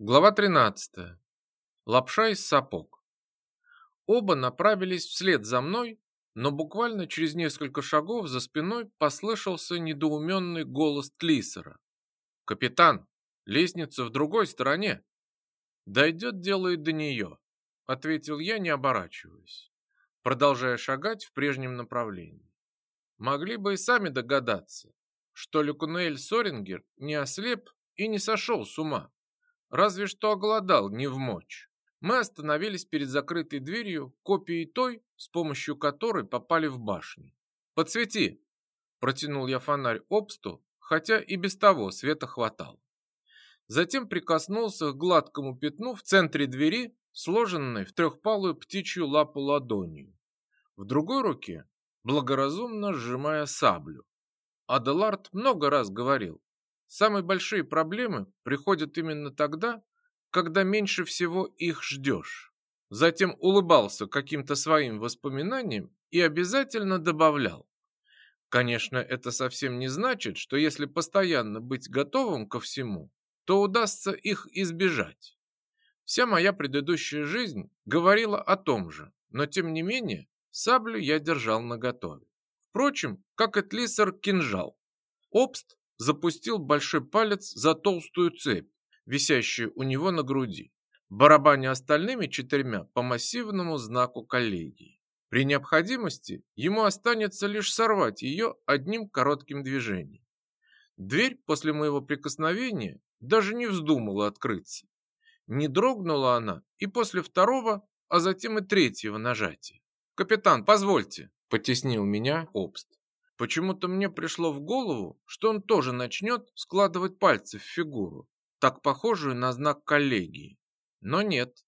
Глава 13. Лапша из сапог. Оба направились вслед за мной, но буквально через несколько шагов за спиной послышался недоуменный голос Тлисера. «Капитан, лестница в другой стороне». «Дойдет дело и до нее», — ответил я, не оборачиваясь, продолжая шагать в прежнем направлении. Могли бы и сами догадаться, что Люкунель Сорингер не ослеп и не сошел с ума разве что оголодал не в мочь. Мы остановились перед закрытой дверью, копией той, с помощью которой попали в башню. «Подсвети!» – протянул я фонарь обсту, хотя и без того света хватало. Затем прикоснулся к гладкому пятну в центре двери, сложенной в трехпалую птичью лапу ладонью. В другой руке, благоразумно сжимая саблю. Аделард много раз говорил, Самые большие проблемы приходят именно тогда, когда меньше всего их ждешь. Затем улыбался каким-то своим воспоминаниям и обязательно добавлял. Конечно, это совсем не значит, что если постоянно быть готовым ко всему, то удастся их избежать. Вся моя предыдущая жизнь говорила о том же, но тем не менее саблю я держал наготове. Впрочем, как и Тлисер кинжал. Обст запустил большой палец за толстую цепь, висящую у него на груди, барабаня остальными четырьмя по массивному знаку коллегии. При необходимости ему останется лишь сорвать ее одним коротким движением. Дверь после моего прикосновения даже не вздумала открыться. Не дрогнула она и после второго, а затем и третьего нажатия. «Капитан, позвольте!» – потеснил меня Обст. Почему-то мне пришло в голову, что он тоже начнет складывать пальцы в фигуру, так похожую на знак коллегии. Но нет.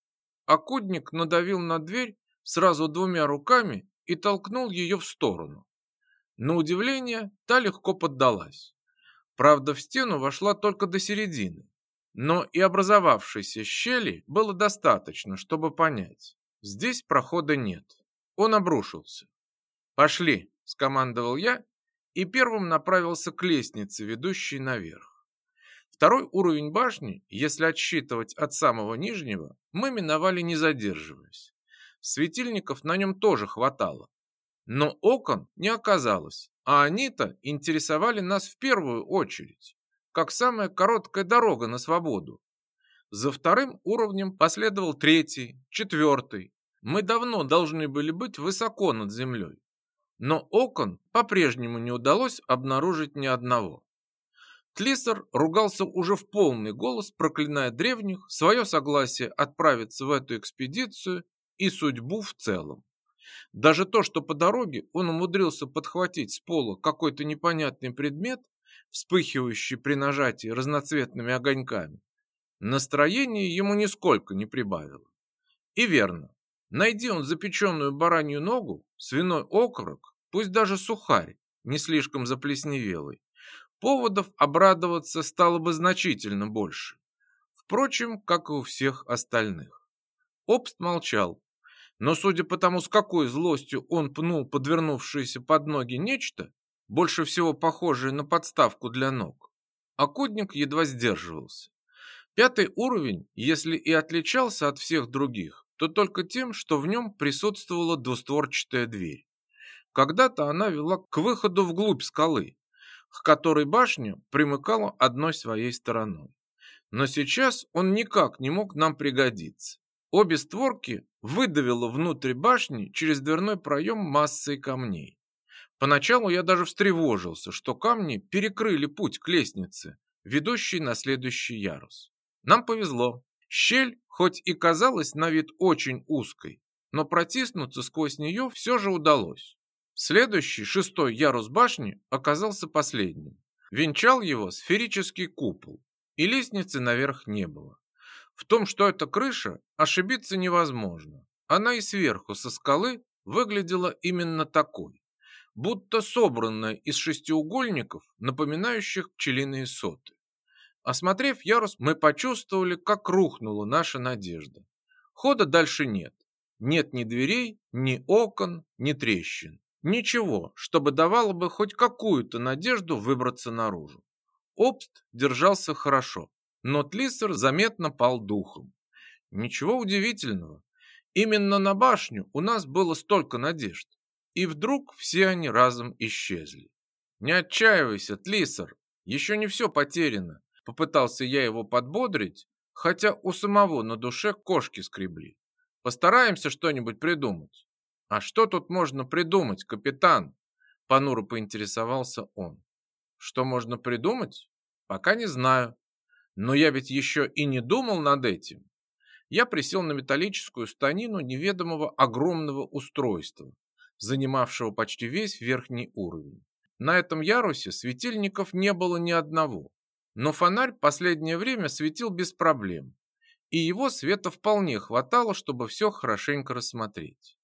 Акудник надавил на дверь сразу двумя руками и толкнул ее в сторону. На удивление, та легко поддалась. Правда, в стену вошла только до середины. Но и образовавшейся щели было достаточно, чтобы понять. Здесь прохода нет. Он обрушился. «Пошли!» Скомандовал я и первым направился к лестнице, ведущей наверх. Второй уровень башни, если отсчитывать от самого нижнего, мы миновали не задерживаясь. Светильников на нем тоже хватало. Но окон не оказалось, а они-то интересовали нас в первую очередь, как самая короткая дорога на свободу. За вторым уровнем последовал третий, четвертый. Мы давно должны были быть высоко над землей но окон по-прежнему не удалось обнаружить ни одного. Тлисер ругался уже в полный голос, проклиная древних, свое согласие отправиться в эту экспедицию и судьбу в целом. Даже то, что по дороге он умудрился подхватить с пола какой-то непонятный предмет, вспыхивающий при нажатии разноцветными огоньками, настроение ему нисколько не прибавило. И верно, найди он запеченную баранью ногу, свиной окорок пусть даже сухарь, не слишком заплесневелый, поводов обрадоваться стало бы значительно больше. Впрочем, как и у всех остальных. Обст молчал, но судя по тому, с какой злостью он пнул подвернувшееся под ноги нечто, больше всего похожее на подставку для ног, Акудник едва сдерживался. Пятый уровень, если и отличался от всех других, то только тем, что в нем присутствовала двустворчатая дверь. Когда-то она вела к выходу вглубь скалы, к которой башня примыкала одной своей стороной. Но сейчас он никак не мог нам пригодиться. Обе створки выдавило внутрь башни через дверной проем массой камней. Поначалу я даже встревожился, что камни перекрыли путь к лестнице, ведущей на следующий ярус. Нам повезло. Щель, хоть и казалась на вид очень узкой, но протиснуться сквозь нее все же удалось. Следующий, шестой ярус башни оказался последним. Венчал его сферический купол, и лестницы наверх не было. В том, что это крыша, ошибиться невозможно. Она и сверху, со скалы, выглядела именно такой, будто собранная из шестиугольников, напоминающих пчелиные соты. Осмотрев ярус, мы почувствовали, как рухнула наша надежда. Хода дальше нет. Нет ни дверей, ни окон, ни трещин. Ничего, чтобы давало бы хоть какую-то надежду выбраться наружу. Обст держался хорошо. но Тлиссер заметно пал духом. Ничего удивительного. Именно на башню у нас было столько надежд. И вдруг все они разом исчезли. Не отчаивайся, Тлиссер, еще не все потеряно. Попытался я его подбодрить, хотя у самого на душе кошки скребли. Постараемся что-нибудь придумать. А что тут можно придумать, капитан? Понуро поинтересовался он. Что можно придумать? Пока не знаю. Но я ведь еще и не думал над этим. Я присел на металлическую станину неведомого огромного устройства, занимавшего почти весь верхний уровень. На этом ярусе светильников не было ни одного, но фонарь последнее время светил без проблем, и его света вполне хватало, чтобы все хорошенько рассмотреть.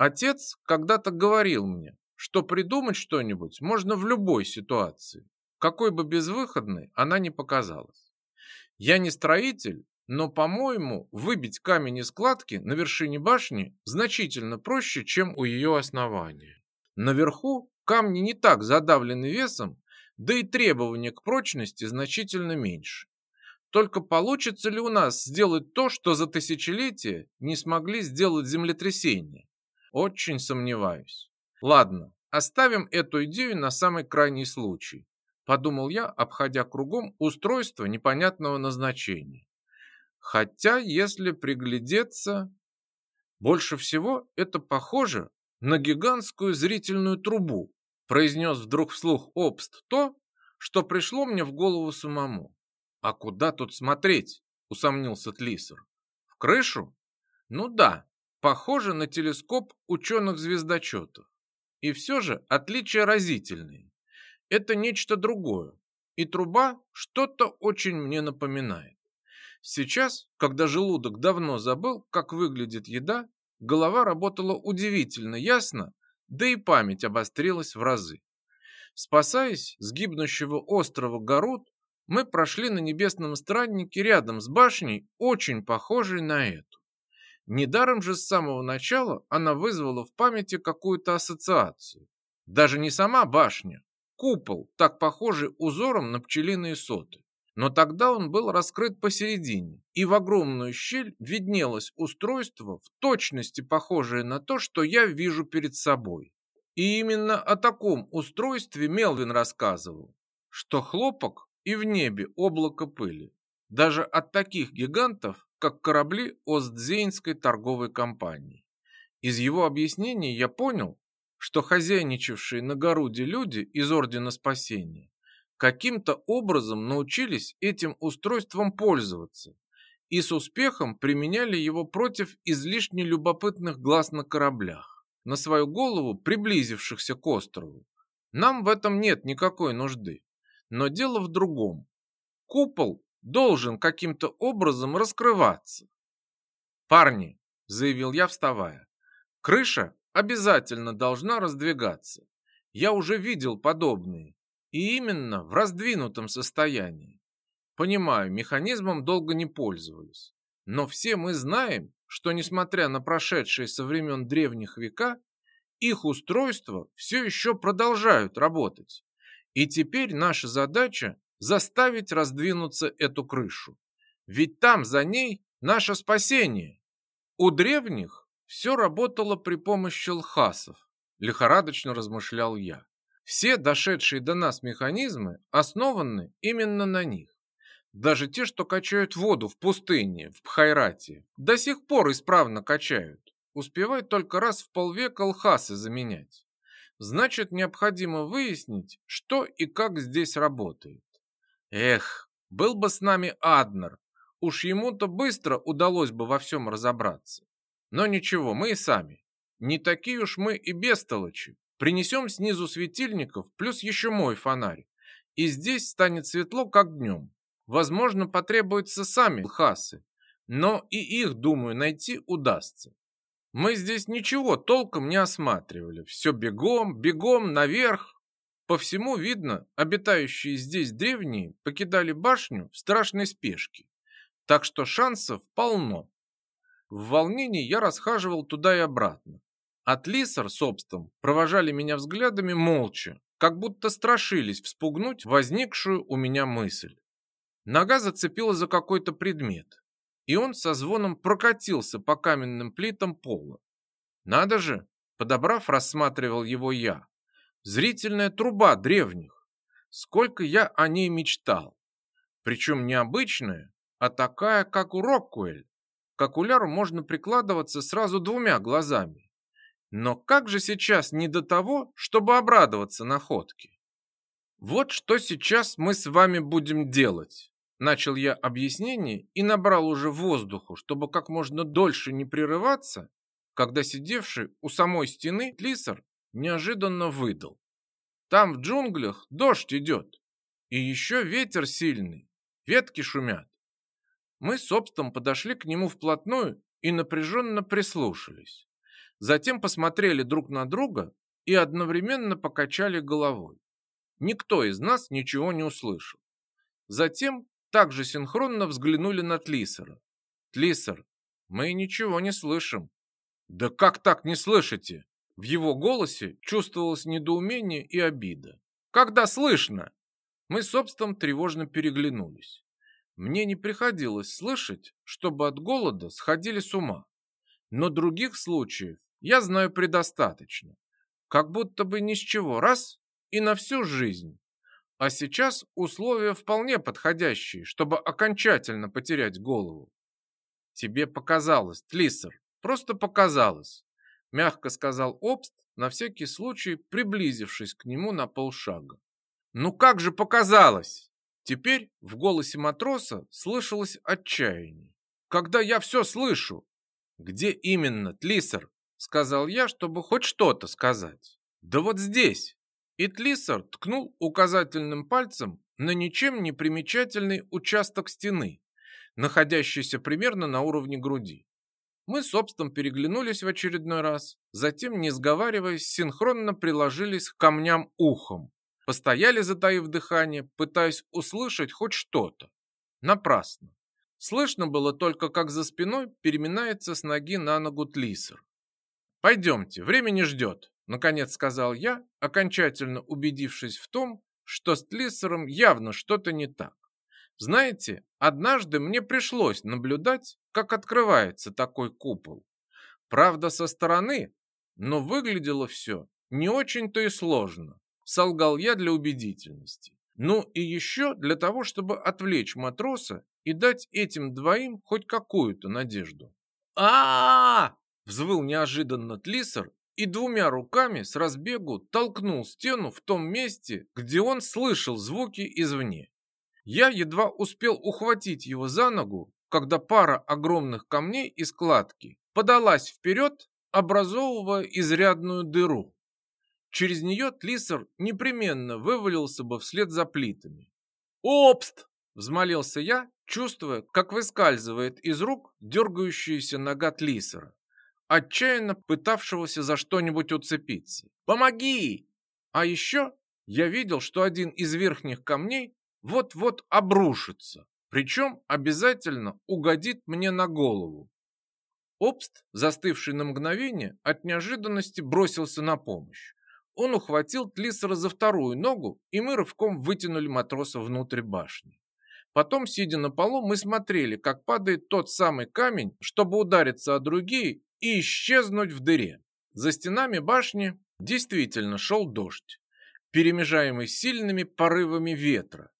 Отец когда-то говорил мне, что придумать что-нибудь можно в любой ситуации, какой бы безвыходной она ни показалась. Я не строитель, но, по-моему, выбить камень из кладки на вершине башни значительно проще, чем у ее основания. Наверху камни не так задавлены весом, да и требования к прочности значительно меньше. Только получится ли у нас сделать то, что за тысячелетия не смогли сделать землетрясения? Очень сомневаюсь. Ладно, оставим эту идею на самый крайний случай, подумал я, обходя кругом устройство непонятного назначения. Хотя, если приглядеться, больше всего это похоже на гигантскую зрительную трубу, произнес вдруг вслух Обст то, что пришло мне в голову самому. А куда тут смотреть? усомнился Тлисер. В крышу? Ну да, похоже на телескоп ученых-звездочетов. И все же отличия разительные. Это нечто другое. И труба что-то очень мне напоминает. Сейчас, когда желудок давно забыл, как выглядит еда, голова работала удивительно ясно, да и память обострилась в разы. Спасаясь с гибнущего острова Гарут, мы прошли на небесном страннике рядом с башней, очень похожей на эту. Недаром же с самого начала она вызвала в памяти какую-то ассоциацию. Даже не сама башня, купол, так похожий узором на пчелиные соты. Но тогда он был раскрыт посередине, и в огромную щель виднелось устройство, в точности похожее на то, что я вижу перед собой. И именно о таком устройстве Мелвин рассказывал, что хлопок и в небе облако пыли. Даже от таких гигантов как корабли Остзейнской торговой компании. Из его объяснений я понял, что хозяйничавшие на Горуде люди из Ордена Спасения каким-то образом научились этим устройством пользоваться и с успехом применяли его против излишне любопытных глаз на кораблях, на свою голову приблизившихся к острову. Нам в этом нет никакой нужды. Но дело в другом. Купол должен каким-то образом раскрываться. «Парни», — заявил я, вставая, — «крыша обязательно должна раздвигаться. Я уже видел подобные, и именно в раздвинутом состоянии. Понимаю, механизмом долго не пользовались, но все мы знаем, что несмотря на прошедшие со времен древних века, их устройства все еще продолжают работать. И теперь наша задача заставить раздвинуться эту крышу. Ведь там за ней наше спасение. У древних все работало при помощи лхасов, лихорадочно размышлял я. Все дошедшие до нас механизмы основаны именно на них. Даже те, что качают воду в пустыне, в Пхайрате, до сих пор исправно качают. Успевают только раз в полвека лхасы заменять. Значит, необходимо выяснить, что и как здесь работает. Эх, был бы с нами Аднер, уж ему-то быстро удалось бы во всем разобраться. Но ничего, мы и сами. Не такие уж мы и бестолочи. Принесем снизу светильников, плюс еще мой фонарь. И здесь станет светло, как днем. Возможно, потребуются сами хасы, но и их, думаю, найти удастся. Мы здесь ничего толком не осматривали. Все бегом, бегом наверх, по всему видно, обитающие здесь древние покидали башню в страшной спешке, так что шансов полно. В волнении я расхаживал туда и обратно. От Лисар с Обстом провожали меня взглядами молча, как будто страшились вспугнуть возникшую у меня мысль. Нога зацепила за какой-то предмет, и он со звоном прокатился по каменным плитам пола. Надо же, подобрав, рассматривал его я. Зрительная труба древних. Сколько я о ней мечтал. Причем не обычная, а такая, как у Роккуэль. К окуляру можно прикладываться сразу двумя глазами. Но как же сейчас не до того, чтобы обрадоваться находке? Вот что сейчас мы с вами будем делать. Начал я объяснение и набрал уже воздуху, чтобы как можно дольше не прерываться, когда сидевший у самой стены Тлисар неожиданно выдал. Там в джунглях дождь идет, и еще ветер сильный, ветки шумят. Мы с Обстом подошли к нему вплотную и напряженно прислушались. Затем посмотрели друг на друга и одновременно покачали головой. Никто из нас ничего не услышал. Затем также синхронно взглянули на Тлисера. «Тлисер, мы ничего не слышим». «Да как так не слышите?» В его голосе чувствовалось недоумение и обида. «Когда слышно?» Мы с Обстом тревожно переглянулись. Мне не приходилось слышать, чтобы от голода сходили с ума. Но других случаев я знаю предостаточно. Как будто бы ни с чего, раз и на всю жизнь. А сейчас условия вполне подходящие, чтобы окончательно потерять голову. Тебе показалось, Тлиссер, просто показалось, мягко сказал Обст, на всякий случай приблизившись к нему на полшага. Ну как же показалось? Теперь в голосе матроса слышалось отчаяние. «Когда я все слышу!» «Где именно, Тлисер?» Сказал я, чтобы хоть что-то сказать. «Да вот здесь!» И Тлисер ткнул указательным пальцем на ничем не примечательный участок стены, находящийся примерно на уровне груди. Мы с Обстом переглянулись в очередной раз, затем, не сговариваясь, синхронно приложились к камням ухом. Постояли, затаив дыхание, пытаясь услышать хоть что-то. Напрасно. Слышно было только, как за спиной переминается с ноги на ногу Тлисер. «Пойдемте, время не ждет», — наконец сказал я, окончательно убедившись в том, что с Тлисером явно что-то не так. Знаете, однажды мне пришлось наблюдать, как открывается такой купол. Правда, со стороны, но выглядело все не очень-то и сложно солгал я для убедительности. Ну и еще для того, чтобы отвлечь матроса и дать этим двоим хоть какую-то надежду. а а, -а взвыл неожиданно Тлисер и двумя руками с разбегу толкнул стену в том месте, где он слышал звуки извне. Я едва успел ухватить его за ногу, когда пара огромных камней из кладки подалась вперед, образовывая изрядную дыру. Через нее Тлисер непременно вывалился бы вслед за плитами. «Обст!» – взмолился я, чувствуя, как выскальзывает из рук дергающаяся нога Тлисера, отчаянно пытавшегося за что-нибудь уцепиться. «Помоги!» А еще я видел, что один из верхних камней вот-вот обрушится, причем обязательно угодит мне на голову. Обст, застывший на мгновение, от неожиданности бросился на помощь. Он ухватил Тлиссера за вторую ногу, и мы рывком вытянули матроса внутрь башни. Потом, сидя на полу, мы смотрели, как падает тот самый камень, чтобы удариться о другие и исчезнуть в дыре. За стенами башни действительно шел дождь, перемежаемый сильными порывами ветра.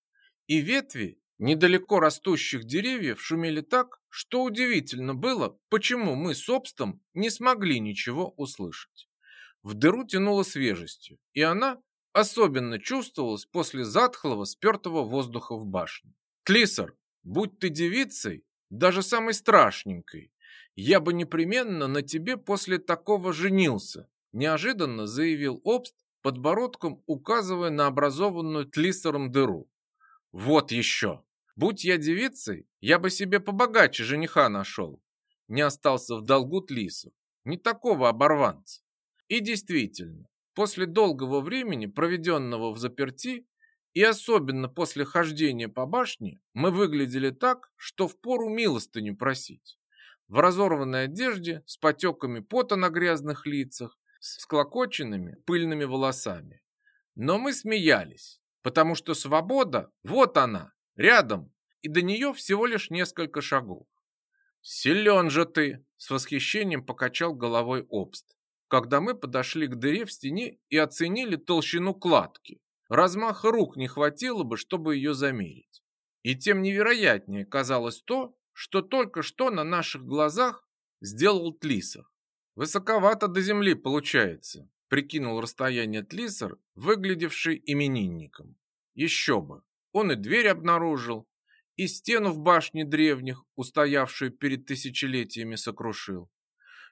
И ветви недалеко растущих деревьев шумели так, что удивительно было, почему мы с Обстом не смогли ничего услышать. В дыру тянуло свежестью, и она особенно чувствовалась после затхлого, спертого воздуха в башне. «Клисар, будь ты девицей, даже самой страшненькой, я бы непременно на тебе после такого женился», неожиданно заявил Обст, подбородком указывая на образованную Тлисаром дыру. «Вот еще! Будь я девицей, я бы себе побогаче жениха нашел. Не остался в долгу Тлису. Не такого оборванца. И действительно, после долгого времени, проведенного в заперти, и особенно после хождения по башне, мы выглядели так, что впору милостыню просить. В разорванной одежде, с потеками пота на грязных лицах, с склокоченными пыльными волосами. Но мы смеялись, потому что свобода, вот она, рядом, и до нее всего лишь несколько шагов. «Силен же ты!» – с восхищением покачал головой обст, когда мы подошли к дыре в стене и оценили толщину кладки. Размаха рук не хватило бы, чтобы ее замерить. И тем невероятнее казалось то, что только что на наших глазах сделал Тлисер. Высоковато до земли получается, прикинул расстояние Тлисер, выглядевший именинником. Еще бы, он и дверь обнаружил, и стену в башне древних, устоявшую перед тысячелетиями, сокрушил.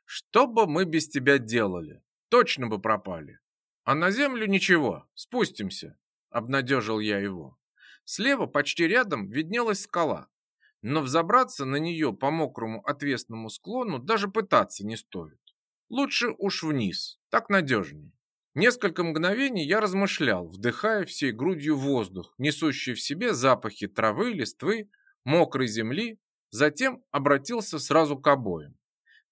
Что бы мы без тебя делали? Точно бы пропали. А на землю ничего, спустимся, обнадежил я его. Слева, почти рядом, виднелась скала, но взобраться на нее по мокрому отвесному склону даже пытаться не стоит. Лучше уж вниз, так надежнее. Несколько мгновений я размышлял, вдыхая всей грудью воздух, несущий в себе запахи травы, листвы, мокрой земли, затем обратился сразу к обоим.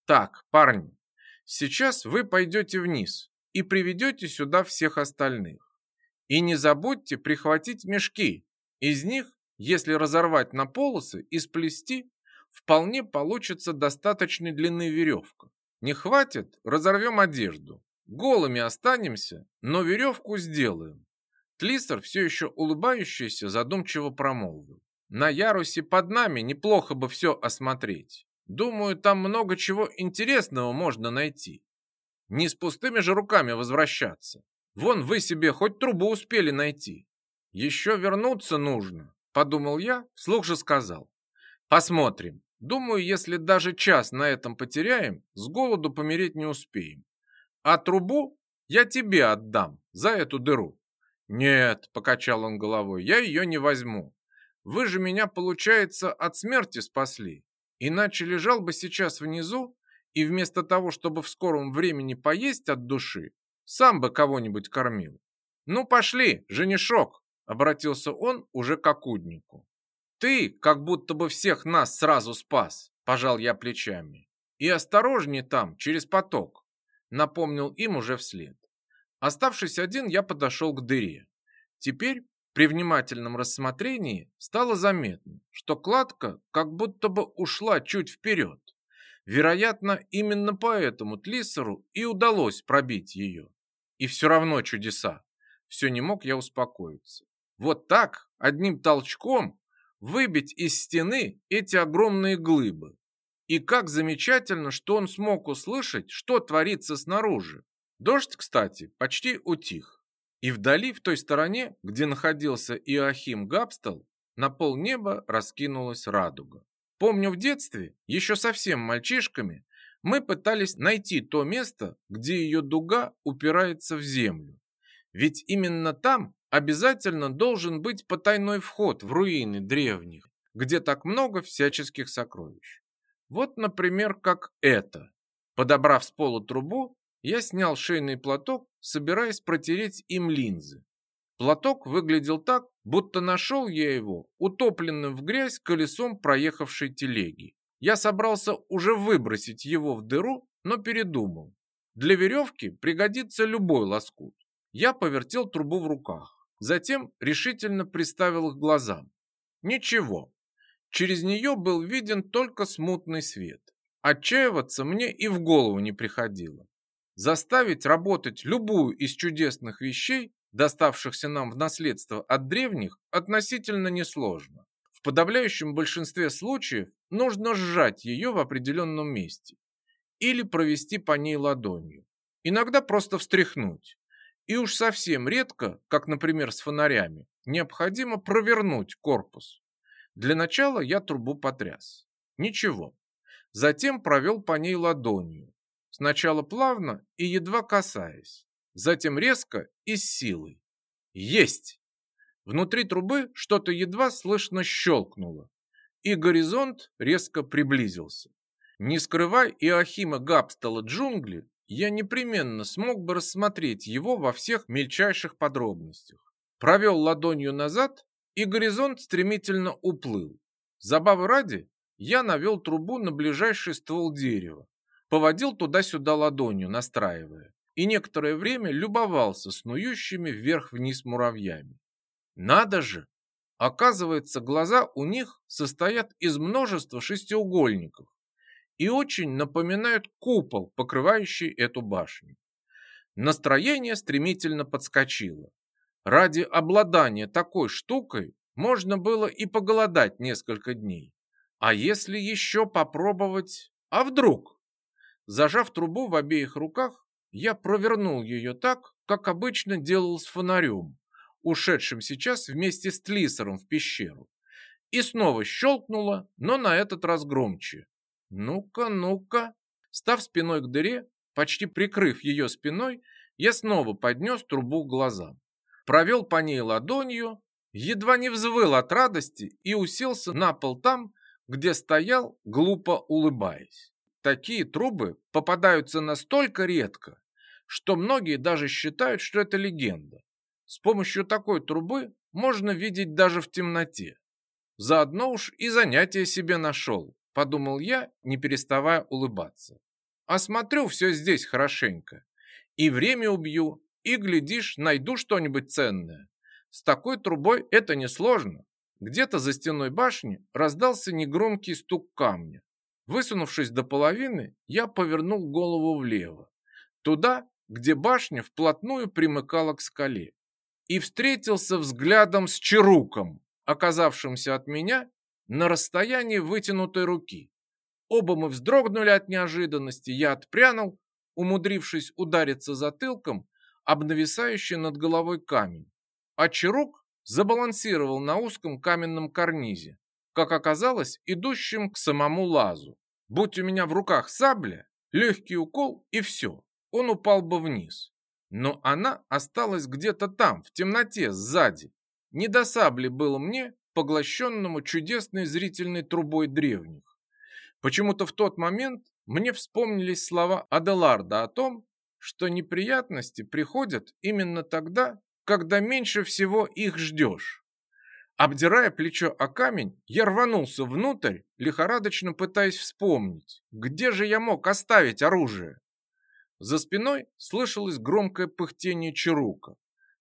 Так, парни, сейчас вы пойдете вниз и приведете сюда всех остальных. И не забудьте прихватить мешки. Из них, если разорвать на полосы и сплести, вполне получится достаточной длины веревка. Не хватит, разорвем одежду. Голыми останемся, но веревку сделаем. Тлистер, все еще улыбающийся, задумчиво промолвил. На ярусе под нами неплохо бы все осмотреть. Думаю, там много чего интересного можно найти. Не с пустыми же руками возвращаться. Вон вы себе хоть трубу успели найти. Еще вернуться нужно, подумал я, вслух же сказал. Посмотрим. Думаю, если даже час на этом потеряем, с голоду помереть не успеем. А трубу я тебе отдам за эту дыру. Нет, покачал он головой, я ее не возьму. Вы же меня, получается, от смерти спасли. Иначе лежал бы сейчас внизу и вместо того, чтобы в скором времени поесть от души, сам бы кого-нибудь кормил. Ну пошли, женишок, обратился он уже к окуднику. Ты как будто бы всех нас сразу спас, пожал я плечами. И осторожнее там, через поток напомнил им уже вслед. Оставшись один, я подошел к дыре. Теперь при внимательном рассмотрении стало заметно, что кладка как будто бы ушла чуть вперед. Вероятно, именно поэтому Тлиссеру и удалось пробить ее. И все равно чудеса. Все не мог я успокоиться. Вот так, одним толчком, выбить из стены эти огромные глыбы. И как замечательно, что он смог услышать, что творится снаружи. Дождь, кстати, почти утих. И вдали, в той стороне, где находился Иоахим Габстел, на полнеба раскинулась радуга. Помню в детстве, еще совсем мальчишками, мы пытались найти то место, где ее дуга упирается в землю. Ведь именно там обязательно должен быть потайной вход в руины древних, где так много всяческих сокровищ. Вот, например, как это. Подобрав с пола трубу, я снял шейный платок, собираясь протереть им линзы. Платок выглядел так, будто нашел я его утопленным в грязь колесом проехавшей телеги. Я собрался уже выбросить его в дыру, но передумал. Для веревки пригодится любой лоскут. Я повертел трубу в руках, затем решительно приставил к глазам. Ничего, Через нее был виден только смутный свет. Отчаиваться мне и в голову не приходило. Заставить работать любую из чудесных вещей, доставшихся нам в наследство от древних, относительно несложно. В подавляющем большинстве случаев нужно сжать ее в определенном месте или провести по ней ладонью. Иногда просто встряхнуть. И уж совсем редко, как, например, с фонарями, необходимо провернуть корпус. Для начала я трубу потряс. Ничего. Затем провел по ней ладонью. Сначала плавно и едва касаясь. Затем резко и с силой. Есть! Внутри трубы что-то едва слышно щелкнуло. И горизонт резко приблизился. Не скрывая Иохима Габстала джунгли, я непременно смог бы рассмотреть его во всех мельчайших подробностях. Провел ладонью назад и горизонт стремительно уплыл. Забавы ради, я навел трубу на ближайший ствол дерева, поводил туда-сюда ладонью, настраивая, и некоторое время любовался снующими вверх-вниз муравьями. Надо же! Оказывается, глаза у них состоят из множества шестиугольников и очень напоминают купол, покрывающий эту башню. Настроение стремительно подскочило. Ради обладания такой штукой можно было и поголодать несколько дней. А если еще попробовать... А вдруг? Зажав трубу в обеих руках, я провернул ее так, как обычно делал с фонарем, ушедшим сейчас вместе с Тлисером в пещеру. И снова щелкнуло, но на этот раз громче. Ну-ка, ну-ка. Став спиной к дыре, почти прикрыв ее спиной, я снова поднес трубу к глазам. Провел по ней ладонью, едва не взвыл от радости и уселся на пол там, где стоял, глупо улыбаясь. Такие трубы попадаются настолько редко, что многие даже считают, что это легенда. С помощью такой трубы можно видеть даже в темноте. Заодно уж и занятие себе нашел, подумал я, не переставая улыбаться. Осмотрю все здесь хорошенько. И время убью, и, глядишь, найду что-нибудь ценное. С такой трубой это несложно. Где-то за стеной башни раздался негромкий стук камня. Высунувшись до половины, я повернул голову влево, туда, где башня вплотную примыкала к скале, и встретился взглядом с Чаруком, оказавшимся от меня на расстоянии вытянутой руки. Оба мы вздрогнули от неожиданности, я отпрянул, умудрившись удариться затылком об нависающий над головой камень, а Чарук забалансировал на узком каменном карнизе, как оказалось, идущем к самому лазу. Будь у меня в руках сабля, легкий укол и все, он упал бы вниз. Но она осталась где-то там, в темноте, сзади. Не до сабли было мне, поглощенному чудесной зрительной трубой древних. Почему-то в тот момент мне вспомнились слова Аделарда о том, что неприятности приходят именно тогда, когда меньше всего их ждешь. Обдирая плечо о камень, я рванулся внутрь, лихорадочно пытаясь вспомнить, где же я мог оставить оружие. За спиной слышалось громкое пыхтение Чарука,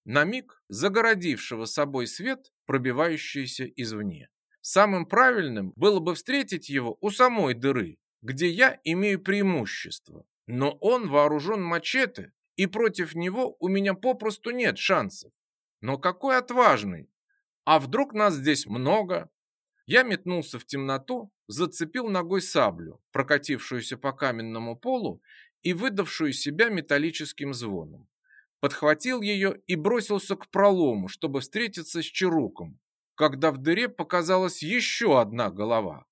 на миг загородившего собой свет, пробивающийся извне. Самым правильным было бы встретить его у самой дыры, где я имею преимущество. Но он вооружен мачете, и против него у меня попросту нет шансов. Но какой отважный! А вдруг нас здесь много? Я метнулся в темноту, зацепил ногой саблю, прокатившуюся по каменному полу и выдавшую себя металлическим звоном. Подхватил ее и бросился к пролому, чтобы встретиться с Чаруком, когда в дыре показалась еще одна голова.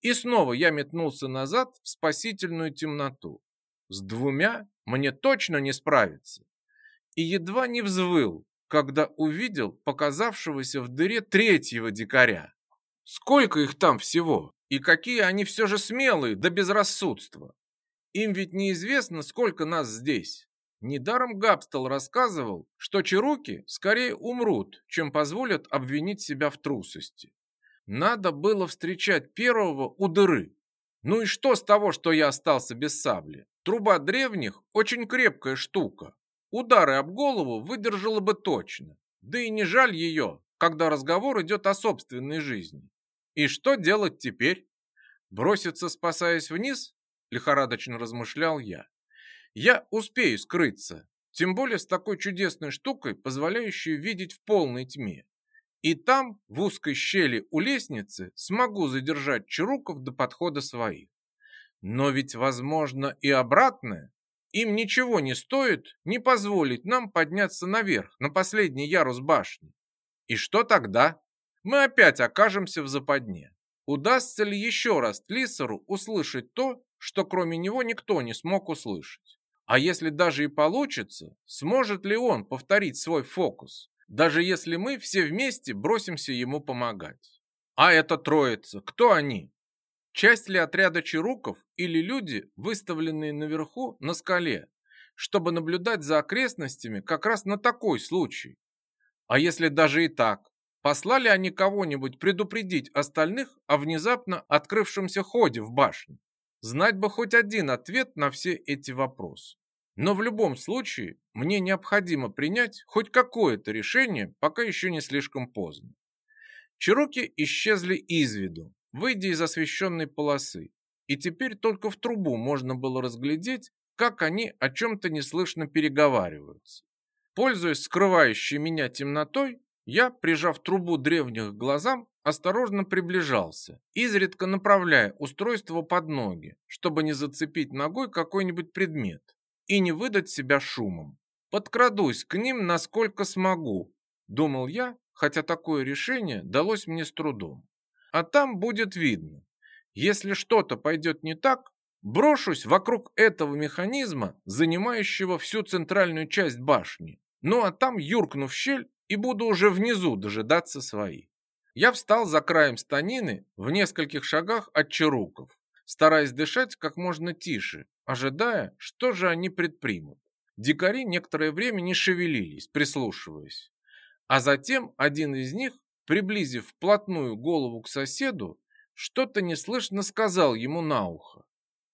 И снова я метнулся назад в спасительную темноту. С двумя мне точно не справиться. И едва не взвыл, когда увидел показавшегося в дыре третьего дикаря. Сколько их там всего? И какие они все же смелые да безрассудства. Им ведь неизвестно, сколько нас здесь. Недаром Габстел рассказывал, что черуки скорее умрут, чем позволят обвинить себя в трусости. Надо было встречать первого у дыры. Ну и что с того, что я остался без сабли? Труба древних очень крепкая штука. Удары об голову выдержала бы точно. Да и не жаль ее, когда разговор идет о собственной жизни. И что делать теперь? Броситься, спасаясь вниз? Лихорадочно размышлял я. Я успею скрыться, тем более с такой чудесной штукой, позволяющей видеть в полной тьме. И там, в узкой щели у лестницы, смогу задержать чаруков до подхода своих. Но ведь возможно и обратное. Им ничего не стоит не позволить нам подняться наверх, на последний ярус башни. И что тогда? Мы опять окажемся в западне. Удастся ли еще раз Тлиссеру услышать то, что кроме него никто не смог услышать? А если даже и получится, сможет ли он повторить свой фокус, даже если мы все вместе бросимся ему помогать? А это троица, кто они? Часть ли отряда чаруков или люди, выставленные наверху на скале, чтобы наблюдать за окрестностями как раз на такой случай? А если даже и так, послали они кого-нибудь предупредить остальных о внезапно открывшемся ходе в башне? Знать бы хоть один ответ на все эти вопросы. Но в любом случае мне необходимо принять хоть какое-то решение, пока еще не слишком поздно. Чероки исчезли из виду, выйдя из освещенной полосы, и теперь только в трубу можно было разглядеть, как они о чем-то неслышно переговариваются. Пользуясь скрывающей меня темнотой, я, прижав трубу древних к глазам, осторожно приближался, изредка направляя устройство под ноги, чтобы не зацепить ногой какой-нибудь предмет и не выдать себя шумом. Подкрадусь к ним, насколько смогу, думал я, хотя такое решение далось мне с трудом. А там будет видно. Если что-то пойдет не так, брошусь вокруг этого механизма, занимающего всю центральную часть башни. Ну а там юркну в щель и буду уже внизу дожидаться свои. Я встал за краем станины в нескольких шагах от черуков, стараясь дышать как можно тише, ожидая, что же они предпримут. Дикари некоторое время не шевелились, прислушиваясь. А затем один из них, приблизив вплотную голову к соседу, что-то неслышно сказал ему на ухо.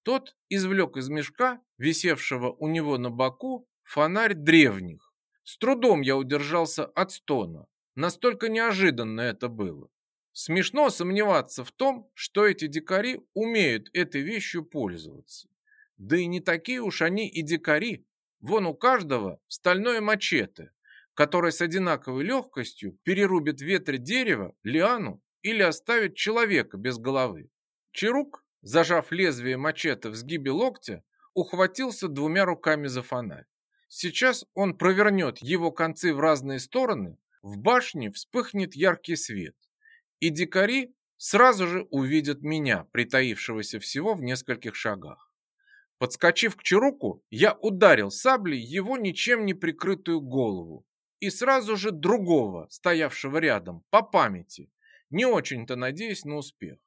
Тот извлек из мешка, висевшего у него на боку, фонарь древних. С трудом я удержался от стона. Настолько неожиданно это было. Смешно сомневаться в том, что эти дикари умеют этой вещью пользоваться. Да и не такие уж они и дикари. Вон у каждого стальное мачете, которое с одинаковой легкостью перерубит ветры дерева, лиану или оставит человека без головы. Чарук, зажав лезвие мачете в сгибе локтя, ухватился двумя руками за фонарь. Сейчас он провернет его концы в разные стороны, в башне вспыхнет яркий свет, и дикари сразу же увидят меня, притаившегося всего в нескольких шагах. Подскочив к Чаруку, я ударил саблей его ничем не прикрытую голову и сразу же другого, стоявшего рядом, по памяти, не очень-то надеясь на успех.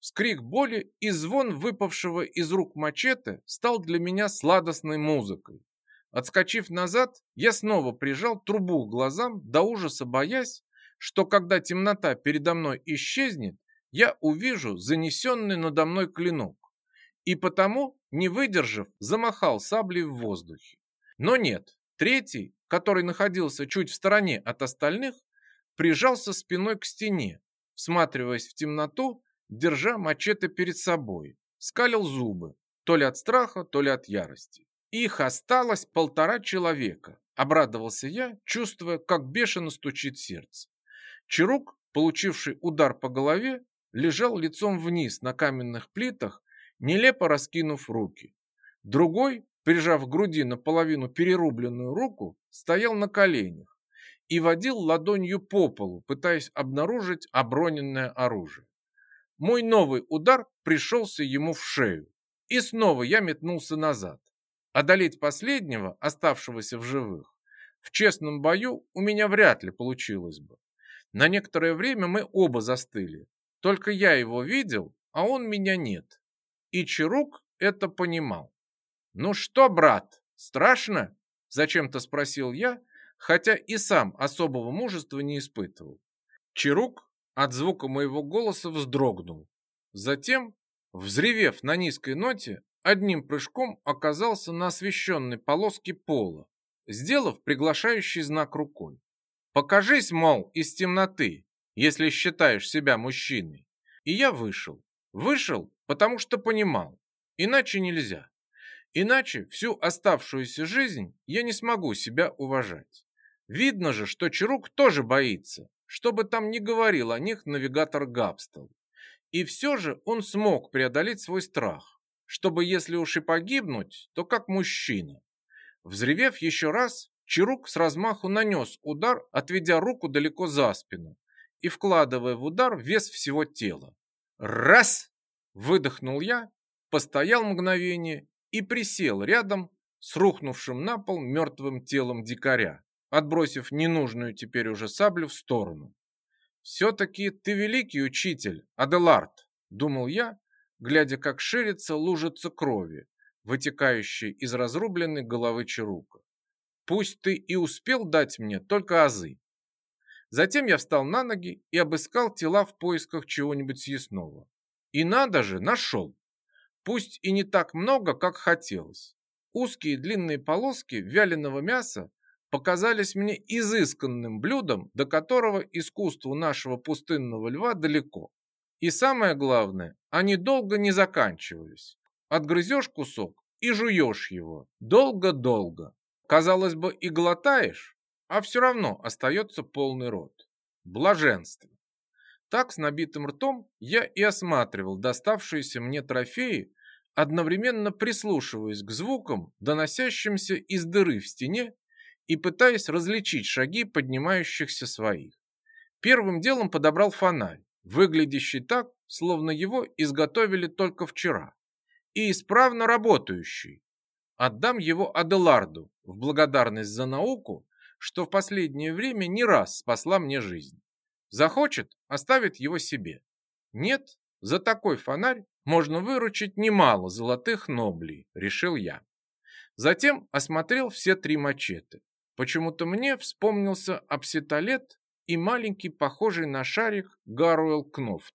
Вскрик боли и звон выпавшего из рук мачете стал для меня сладостной музыкой. Отскочив назад, я снова прижал трубу к глазам, до ужаса боясь, что когда темнота передо мной исчезнет, я увижу занесенный надо мной клинок. И потому, не выдержав, замахал саблей в воздухе. Но нет, третий, который находился чуть в стороне от остальных, прижался спиной к стене, всматриваясь в темноту, держа мачете перед собой, скалил зубы, то ли от страха, то ли от ярости. Их осталось полтора человека, обрадовался я, чувствуя, как бешено стучит сердце. Чарук, получивший удар по голове, лежал лицом вниз на каменных плитах, нелепо раскинув руки. Другой, прижав к груди наполовину перерубленную руку, стоял на коленях и водил ладонью по полу, пытаясь обнаружить оброненное оружие. Мой новый удар пришелся ему в шею, и снова я метнулся назад. Одолеть последнего, оставшегося в живых, в честном бою у меня вряд ли получилось бы. На некоторое время мы оба застыли. Только я его видел, а он меня нет. И Чарук это понимал. «Ну что, брат, страшно?» – зачем-то спросил я, хотя и сам особого мужества не испытывал. Чарук от звука моего голоса вздрогнул. Затем, взревев на низкой ноте, одним прыжком оказался на освещенной полоске пола, сделав приглашающий знак рукой. «Покажись, мол, из темноты, если считаешь себя мужчиной». И я вышел. Вышел, потому что понимал, иначе нельзя. Иначе всю оставшуюся жизнь я не смогу себя уважать. Видно же, что Чарук тоже боится, что бы там ни говорил о них навигатор Габстел. И все же он смог преодолеть свой страх чтобы, если уж и погибнуть, то как мужчина. Взревев еще раз, Чарук с размаху нанес удар, отведя руку далеко за спину и вкладывая в удар вес всего тела. «Раз!» – выдохнул я, постоял мгновение и присел рядом с рухнувшим на пол мертвым телом дикаря, отбросив ненужную теперь уже саблю в сторону. «Все-таки ты великий учитель, Аделард», – думал я, глядя, как ширится лужица крови, вытекающей из разрубленной головы Чарука. Пусть ты и успел дать мне только азы. Затем я встал на ноги и обыскал тела в поисках чего-нибудь съестного. И надо же, нашел. Пусть и не так много, как хотелось. Узкие длинные полоски вяленого мяса, показались мне изысканным блюдом, до которого искусству нашего пустынного льва далеко. И самое главное, они долго не заканчивались. Отгрызешь кусок и жуешь его. Долго-долго. Казалось бы, и глотаешь, а все равно остается полный рот. Блаженство. Так с набитым ртом я и осматривал доставшиеся мне трофеи, одновременно прислушиваясь к звукам, доносящимся из дыры в стене и пытаясь различить шаги поднимающихся своих. Первым делом подобрал фонарь, выглядящий так, словно его изготовили только вчера, и исправно работающий. Отдам его Аделарду в благодарность за науку, что в последнее время не раз спасла мне жизнь. Захочет, оставит его себе. Нет, за такой фонарь можно выручить немало золотых ноблей, решил я. Затем осмотрел все три мачете. Почему-то мне вспомнился апситолет и маленький, похожий на шарик, Гаруэл Кнофт.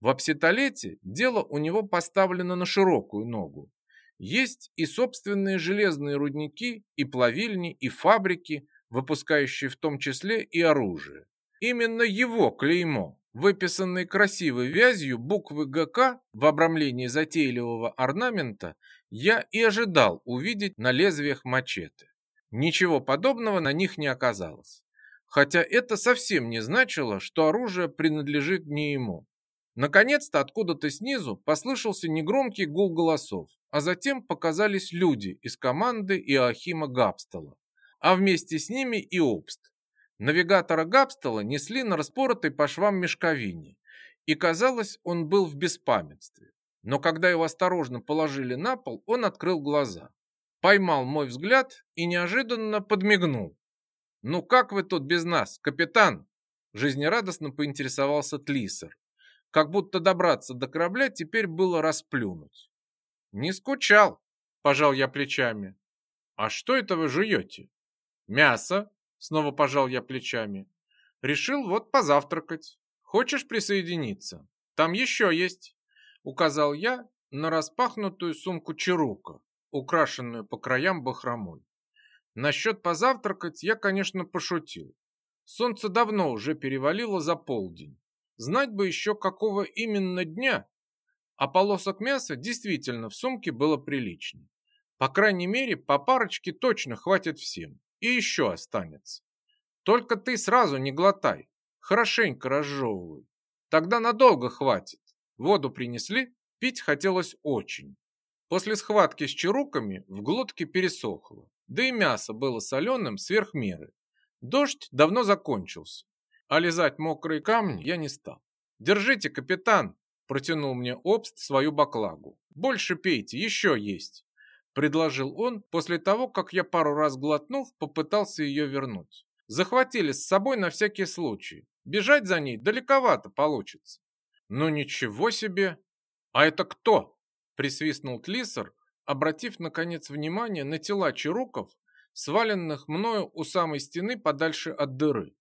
В апситолете дело у него поставлено на широкую ногу. Есть и собственные железные рудники, и плавильни, и фабрики, выпускающие в том числе и оружие. Именно его клеймо, выписанное красивой вязью буквы ГК в обрамлении затейливого орнамента, я и ожидал увидеть на лезвиях мачете. Ничего подобного на них не оказалось. Хотя это совсем не значило, что оружие принадлежит не ему. Наконец-то откуда-то снизу послышался негромкий гул голосов, а затем показались люди из команды Иоахима Габстала, а вместе с ними и Обст. Навигатора Габстала несли на распоротой по швам мешковине, и казалось, он был в беспамятстве. Но когда его осторожно положили на пол, он открыл глаза поймал мой взгляд и неожиданно подмигнул. «Ну как вы тут без нас, капитан?» Жизнерадостно поинтересовался Тлисер. Как будто добраться до корабля теперь было расплюнуть. «Не скучал», – пожал я плечами. «А что это вы жуете?» «Мясо», – снова пожал я плечами. «Решил вот позавтракать. Хочешь присоединиться? Там еще есть», – указал я на распахнутую сумку Чарука украшенную по краям бахромой. Насчет позавтракать я, конечно, пошутил. Солнце давно уже перевалило за полдень. Знать бы еще, какого именно дня. А полосок мяса действительно в сумке было прилично. По крайней мере, по парочке точно хватит всем. И еще останется. Только ты сразу не глотай. Хорошенько разжевывай. Тогда надолго хватит. Воду принесли, пить хотелось очень. После схватки с чаруками в глотке пересохло, да и мясо было соленым сверх меры. Дождь давно закончился, а лизать мокрые камни я не стал. «Держите, капитан!» – протянул мне Обст свою баклагу. «Больше пейте, еще есть!» – предложил он после того, как я пару раз глотнув, попытался ее вернуть. Захватили с собой на всякий случай. Бежать за ней далековато получится. Ну ничего себе! А это кто? Присвистнул Тлисер, обратив, наконец, внимание на тела чаруков, сваленных мною у самой стены подальше от дыры.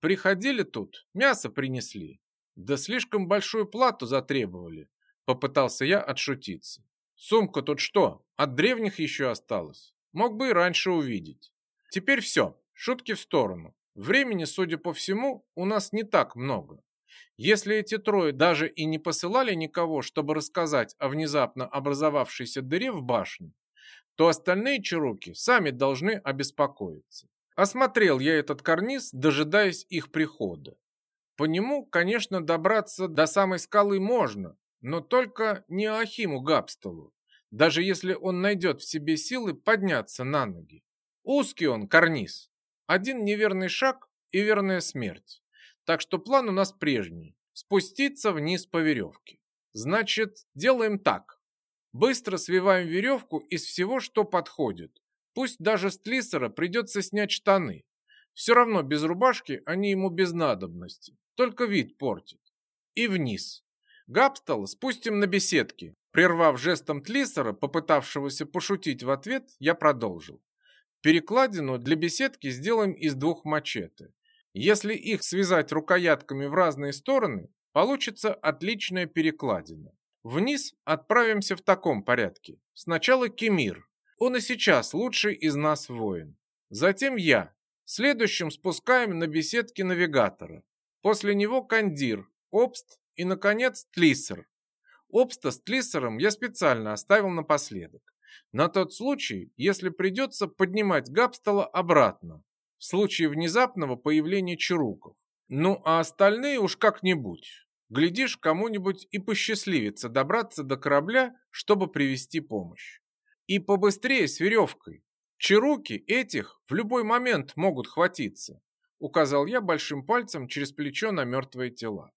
Приходили тут, мясо принесли, да слишком большую плату затребовали, попытался я отшутиться. Сумка тут что, от древних еще осталась? Мог бы и раньше увидеть. Теперь все, шутки в сторону. Времени, судя по всему, у нас не так много. Если эти трое даже и не посылали никого, чтобы рассказать о внезапно образовавшейся дыре в башне, то остальные чаруки сами должны обеспокоиться. Осмотрел я этот карниз, дожидаясь их прихода. По нему, конечно, добраться до самой скалы можно, но только не Ахиму Габстолу, даже если он найдет в себе силы подняться на ноги. Узкий он, карниз. Один неверный шаг и верная смерть. Так что план у нас прежний – спуститься вниз по веревке. Значит, делаем так. Быстро свиваем веревку из всего, что подходит. Пусть даже с Тлиссера придется снять штаны. Все равно без рубашки они ему без надобности. Только вид портит. И вниз. Габстал спустим на беседки. Прервав жестом Тлиссера, попытавшегося пошутить в ответ, я продолжил. Перекладину для беседки сделаем из двух мачете. Если их связать рукоятками в разные стороны, получится отличная перекладина. Вниз отправимся в таком порядке. Сначала Кемир. Он и сейчас лучший из нас воин. затем я. Следующим спускаем на беседке навигатора. После него кондир, обст и, наконец, тлиссер. Обста с тлиссером я специально оставил напоследок. На тот случай, если придется поднимать Габстала обратно, в случае внезапного появления чаруков. Ну, а остальные уж как-нибудь. Глядишь, кому-нибудь и посчастливится добраться до корабля, чтобы привести помощь. И побыстрее с веревкой. Чаруки этих в любой момент могут хватиться, указал я большим пальцем через плечо на мертвые тела.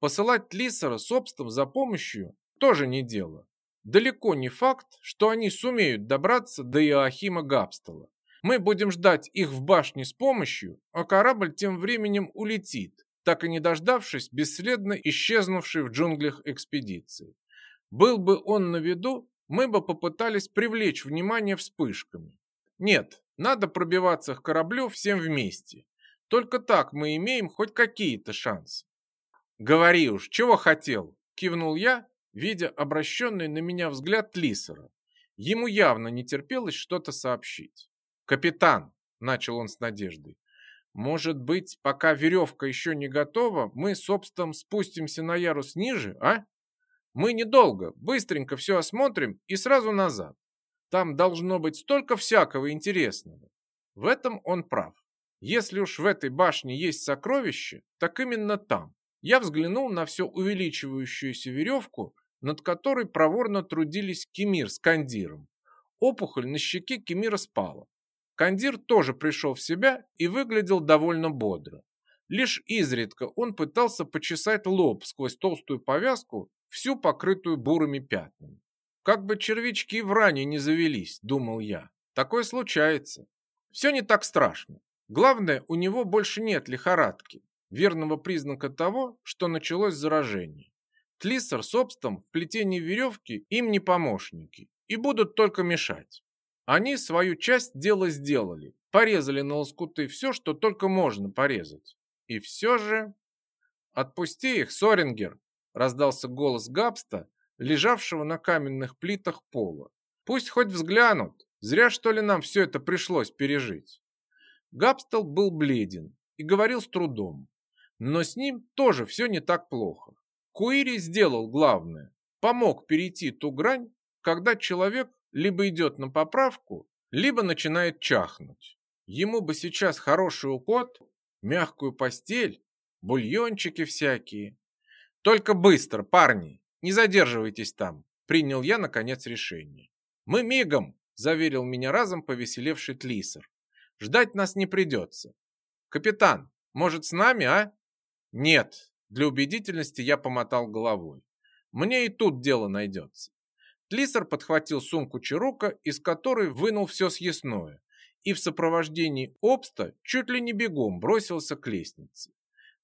Посылать Лисера с обстом за помощью тоже не дело. Далеко не факт, что они сумеют добраться до Иоахима Габстала. Мы будем ждать их в башне с помощью, а корабль тем временем улетит, так и не дождавшись бесследно исчезнувшей в джунглях экспедиции. Был бы он на виду, мы бы попытались привлечь внимание вспышками. Нет, надо пробиваться к кораблю всем вместе. Только так мы имеем хоть какие-то шансы. Говори уж, чего хотел? Кивнул я, видя обращенный на меня взгляд Лисера. Ему явно не терпелось что-то сообщить. «Капитан», — начал он с надеждой, «может быть, пока веревка еще не готова, мы, собственно, спустимся на ярус ниже, а? Мы недолго, быстренько все осмотрим и сразу назад. Там должно быть столько всякого интересного». В этом он прав. Если уж в этой башне есть сокровище, так именно там. Я взглянул на все увеличивающуюся веревку, над которой проворно трудились Кемир с Кандиром. Опухоль на щеке Кемира спала. Кандир тоже пришел в себя и выглядел довольно бодро. Лишь изредка он пытался почесать лоб сквозь толстую повязку, всю покрытую бурыми пятнами. Как бы червячки в ране не завелись, думал я. Такое случается. Все не так страшно. Главное, у него больше нет лихорадки, верного признака того, что началось заражение. Тлиссер с обстом в плетении веревки им не помощники и будут только мешать. Они свою часть дела сделали, порезали на лоскуты все, что только можно порезать. И все же... «Отпусти их, Сорингер!» – раздался голос Габста, лежавшего на каменных плитах пола. «Пусть хоть взглянут, зря что ли нам все это пришлось пережить». Габстел был бледен и говорил с трудом, но с ним тоже все не так плохо. Куири сделал главное, помог перейти ту грань, когда человек либо идет на поправку, либо начинает чахнуть. Ему бы сейчас хороший уход, мягкую постель, бульончики всякие. Только быстро, парни, не задерживайтесь там, принял я, наконец, решение. Мы мигом, заверил меня разом повеселевший Тлисер. Ждать нас не придется. Капитан, может, с нами, а? Нет, для убедительности я помотал головой. Мне и тут дело найдется. Тлисер подхватил сумку Чирока, из которой вынул все съестное, и в сопровождении обста чуть ли не бегом бросился к лестнице.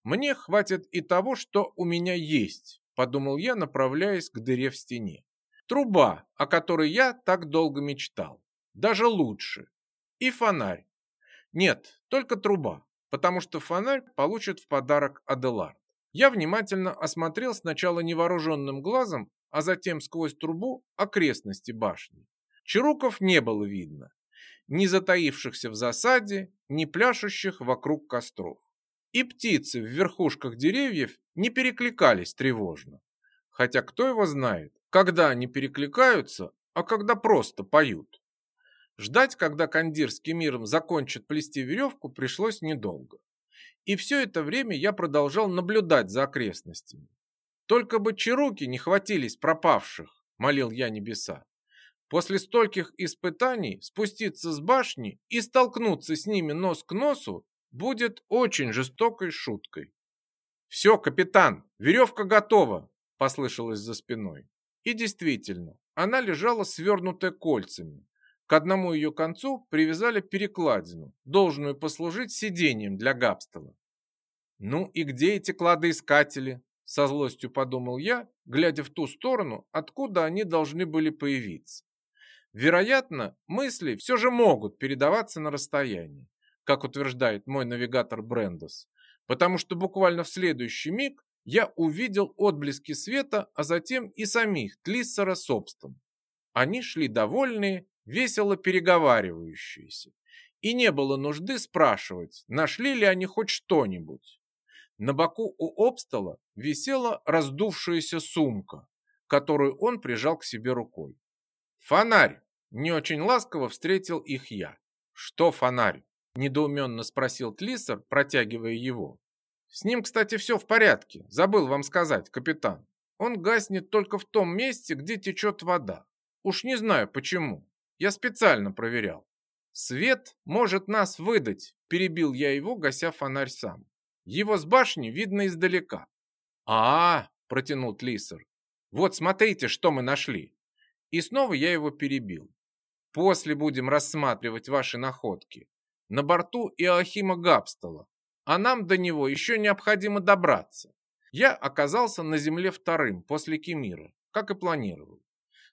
«Мне хватит и того, что у меня есть», – подумал я, направляясь к дыре в стене. «Труба, о которой я так долго мечтал. Даже лучше. И фонарь. Нет, только труба, потому что фонарь получит в подарок Аделард. Я внимательно осмотрел сначала невооруженным глазом а затем сквозь трубу окрестности башни. Чаруков не было видно, ни затаившихся в засаде, ни пляшущих вокруг костров. И птицы в верхушках деревьев не перекликались тревожно. Хотя кто его знает, когда они перекликаются, а когда просто поют. Ждать, когда кондир с Кемиром закончит плести веревку, пришлось недолго. И все это время я продолжал наблюдать за окрестностями. Только бы чаруки не хватились пропавших, молил я небеса. После стольких испытаний спуститься с башни и столкнуться с ними нос к носу будет очень жестокой шуткой. «Все, капитан, веревка готова!» – послышалось за спиной. И действительно, она лежала свернутая кольцами. К одному ее концу привязали перекладину, должную послужить сиденьем для Габстела. «Ну и где эти кладоискатели?» Со злостью подумал я, глядя в ту сторону, откуда они должны были появиться. Вероятно, мысли все же могут передаваться на расстоянии, как утверждает мой навигатор Брендос, потому что буквально в следующий миг я увидел отблески света, а затем и самих Тлиссера с Обстом. Они шли довольные, весело переговаривающиеся. и не было нужды спрашивать, нашли ли они хоть что-нибудь. На боку у обстола висела раздувшаяся сумка, которую он прижал к себе рукой. «Фонарь!» – не очень ласково встретил их я. «Что фонарь?» – недоуменно спросил Тлисер, протягивая его. «С ним, кстати, все в порядке, забыл вам сказать, капитан. Он гаснет только в том месте, где течет вода. Уж не знаю почему. Я специально проверял. Свет может нас выдать, перебил я его, гася фонарь сам. Его с башни видно издалека. А, -а, -а протянул Тлисер. Вот смотрите, что мы нашли. И снова я его перебил. После будем рассматривать ваши находки. На борту Иоахима Габстола. А нам до него еще необходимо добраться. Я оказался на земле вторым после Кемира, как и планировал.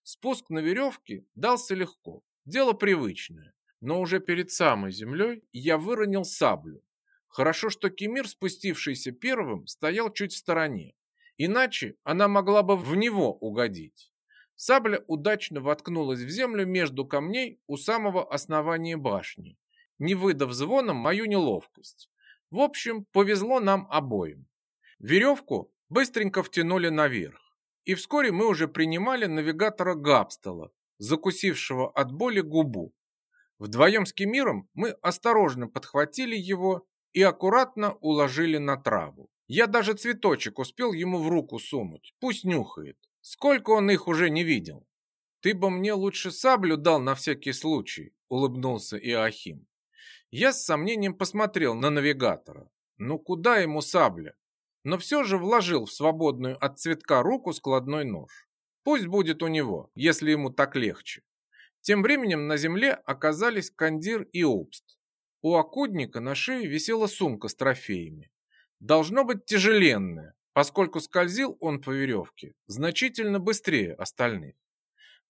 Спуск на веревке дался легко, дело привычное. Но уже перед самой землей я выронил саблю. Хорошо, что Кемир, спустившийся первым, стоял чуть в стороне. Иначе она могла бы в него угодить. Сабля удачно воткнулась в землю между камней у самого основания башни, не выдав звоном мою неловкость. В общем, повезло нам обоим. Веревку быстренько втянули наверх, и вскоре мы уже принимали навигатора Габстела, закусившего от боли губу. Вдвоем с Кемиром мы осторожно подхватили его и аккуратно уложили на траву. Я даже цветочек успел ему в руку сунуть, пусть нюхает. Сколько он их уже не видел. Ты бы мне лучше саблю дал на всякий случай, улыбнулся Иоахим. Я с сомнением посмотрел на навигатора. Ну куда ему сабля? но все же вложил в свободную от цветка руку складной нож. Пусть будет у него, если ему так легче. Тем временем на земле оказались Кандир и Обст. У окудника на шее висела сумка с трофеями. Должно быть тяжеленная, поскольку скользил он по веревке значительно быстрее остальных.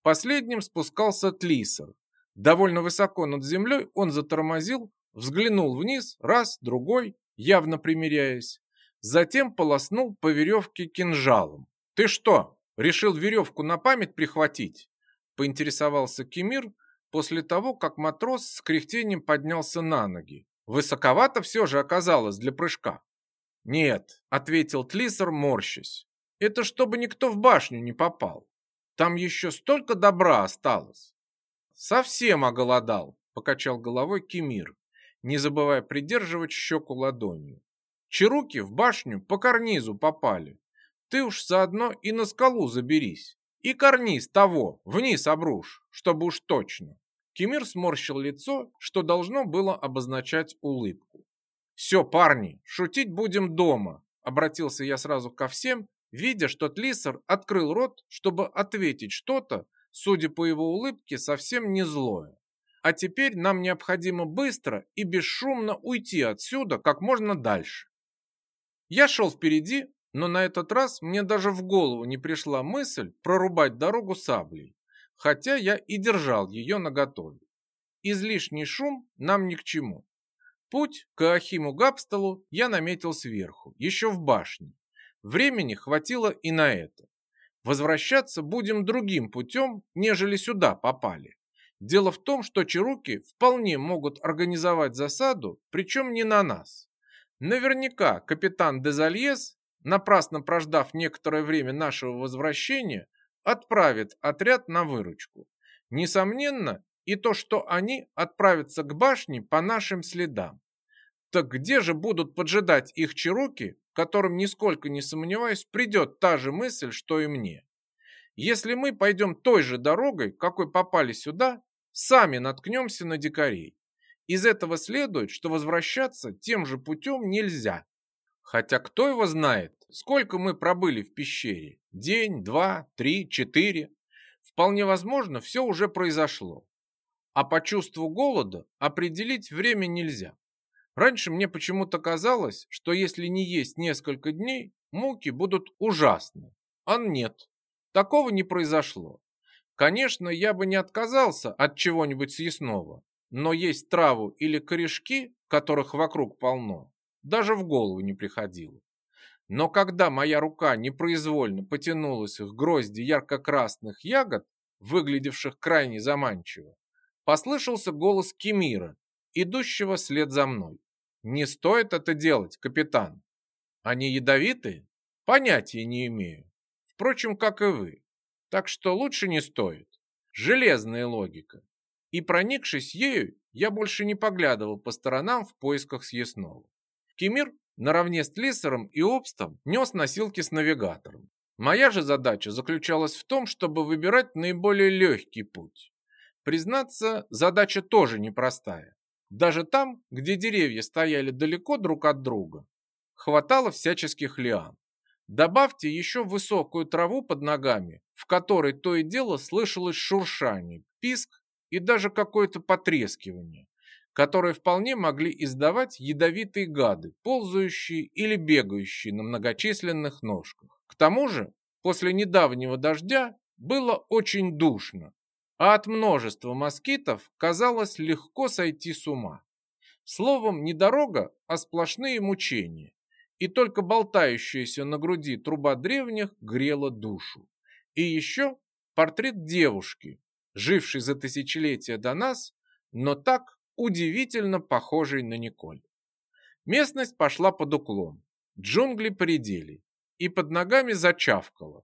Последним спускался Тлисер. Довольно высоко над землей он затормозил, взглянул вниз, раз, другой, явно примиряясь, Затем полоснул по веревке кинжалом. «Ты что, решил веревку на память прихватить?» Поинтересовался Кемир после того, как матрос с кряхтением поднялся на ноги. Высоковато все же оказалось для прыжка. «Нет», — ответил Тлисер, морщась. «Это чтобы никто в башню не попал. Там еще столько добра осталось». «Совсем оголодал», — покачал головой Кемир, не забывая придерживать щеку ладонью. Чаруки в башню по карнизу попали. Ты уж заодно и на скалу заберись. И карниз того вниз обрушь, чтобы уж точно. Кемир сморщил лицо, что должно было обозначать улыбку. «Все, парни, шутить будем дома», — обратился я сразу ко всем, видя, что Тлисер открыл рот, чтобы ответить что-то, судя по его улыбке, совсем не злое. А теперь нам необходимо быстро и бесшумно уйти отсюда как можно дальше. Я шел впереди, но на этот раз мне даже в голову не пришла мысль прорубать дорогу саблей, хотя я и держал ее наготове. Излишний шум нам ни к чему. Путь к Ахиму Габстелу я наметил сверху, еще в башне. Времени хватило и на это. Возвращаться будем другим путем, нежели сюда попали. Дело в том, что чаруки вполне могут организовать засаду, причем не на нас. Наверняка капитан Дезальес, напрасно прождав некоторое время нашего возвращения, отправит отряд на выручку. Несомненно, и то, что они отправятся к башне по нашим следам. Так где же будут поджидать их чаруки, которым, нисколько не сомневаюсь, придет та же мысль, что и мне? Если мы пойдем той же дорогой, какой попали сюда, сами наткнемся на дикарей. Из этого следует, что возвращаться тем же путем нельзя. Хотя кто его знает, сколько мы пробыли в пещере? День, два, три, четыре. Вполне возможно, все уже произошло. А по чувству голода определить время нельзя. Раньше мне почему-то казалось, что если не есть несколько дней, муки будут ужасны. А нет, такого не произошло. Конечно, я бы не отказался от чего-нибудь съестного, но есть траву или корешки, которых вокруг полно, даже в голову не приходило. Но когда моя рука непроизвольно потянулась к грозди ярко-красных ягод, выглядевших крайне заманчиво, послышался голос Кемира, идущего след за мной. Не стоит это делать, капитан. Они ядовиты? Понятия не имею. Впрочем, как и вы. Так что лучше не стоит. Железная логика. И проникшись ею, я больше не поглядывал по сторонам в поисках съестного. Кемир наравне с Тлиссером и Обстом нес носилки с навигатором. Моя же задача заключалась в том, чтобы выбирать наиболее легкий путь. Признаться, задача тоже непростая. Даже там, где деревья стояли далеко друг от друга, хватало всяческих лиан. Добавьте еще высокую траву под ногами, в которой то и дело слышалось шуршание, писк и даже какое-то потрескивание, которые вполне могли издавать ядовитые гады, ползающие или бегающие на многочисленных ножках. К тому же, после недавнего дождя было очень душно, а от множества москитов казалось легко сойти с ума. Словом, не дорога, а сплошные мучения, и только болтающаяся на груди труба древних грела душу. И еще портрет девушки, жившей за тысячелетия до нас, но так удивительно похожей на Николь. Местность пошла под уклон, джунгли поредели, и под ногами зачавкало.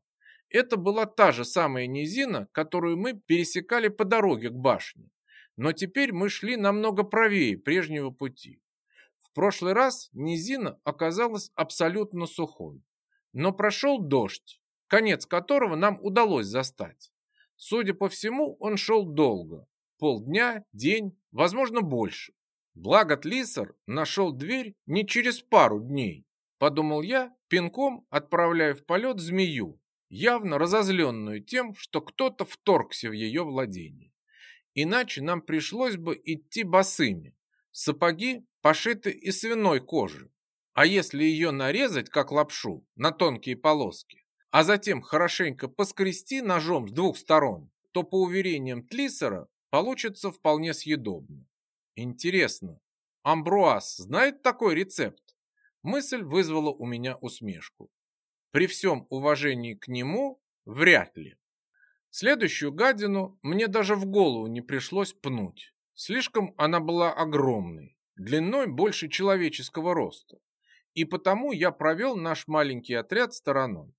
Это была та же самая низина, которую мы пересекали по дороге к башне. Но теперь мы шли намного правее прежнего пути. В прошлый раз низина оказалась абсолютно сухой. Но прошел дождь, конец которого нам удалось застать. Судя по всему, он шел долго. Полдня, день, возможно, больше. Благо Тлисар нашел дверь не через пару дней, подумал я, пинком отправляя в полет змею, явно разозленную тем, что кто-то вторгся в ее владение. Иначе нам пришлось бы идти босыми. Сапоги пошиты из свиной кожи. А если ее нарезать, как лапшу, на тонкие полоски, а затем хорошенько поскрести ножом с двух сторон, то, по уверениям Тлисера, получится вполне съедобно. Интересно, Амбруаз знает такой рецепт? Мысль вызвала у меня усмешку. При всем уважении к нему, вряд ли. Следующую гадину мне даже в голову не пришлось пнуть. Слишком она была огромной, длиной больше человеческого роста. И потому я провел наш маленький отряд стороной.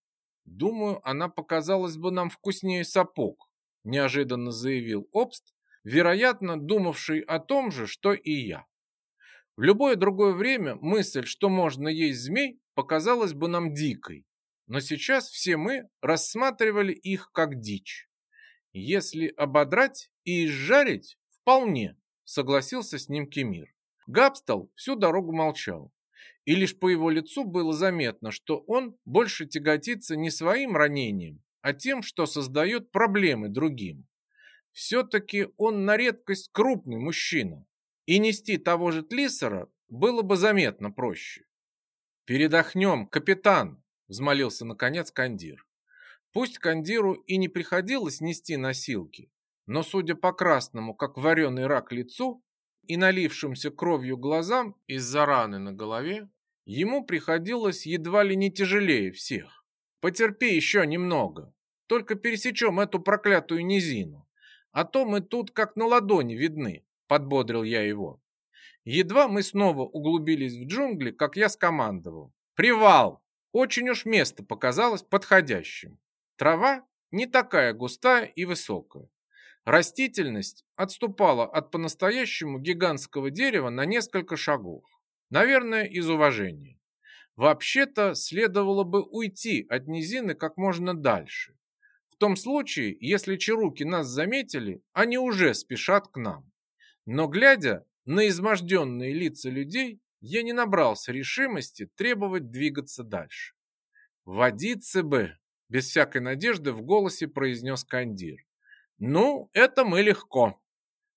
Думаю, она показалась бы нам вкуснее сапог, неожиданно заявил Обст, вероятно, думавший о том же, что и я. В любое другое время мысль, что можно есть змей, показалась бы нам дикой, но сейчас все мы рассматривали их как дичь. Если ободрать и изжарить, вполне, согласился с ним Кемир. Габстал всю дорогу молчал, и лишь по его лицу было заметно, что он больше тяготится не своим ранением, а тем, что создает проблемы другим. Все-таки он на редкость крупный мужчина, и нести того же Тлиссера было бы заметно проще. «Передохнем, капитан!» взмолился наконец Кандир. Пусть Кандиру и не приходилось нести носилки, но, судя по красному, как вареный рак лицу и налившимся кровью глазам из-за раны на голове, ему приходилось едва ли не тяжелее всех. Потерпи еще немного, только пересечем эту проклятую низину, а то мы тут как на ладони видны, подбодрил я его. Едва мы снова углубились в джунгли, как я скомандовал. «Привал!» Очень уж место показалось подходящим. Трава не такая густая и высокая. Растительность отступала от по-настоящему гигантского дерева на несколько шагов. Наверное, из уважения. Вообще-то следовало бы уйти от низины как можно дальше. Том случае, если чаруки нас заметили, они уже спешат к нам. Но глядя на изможденные лица людей, я не набрался решимости требовать двигаться дальше. «Водиться бы!» – без всякой надежды в голосе произнес Кандир. «Ну, это мы легко».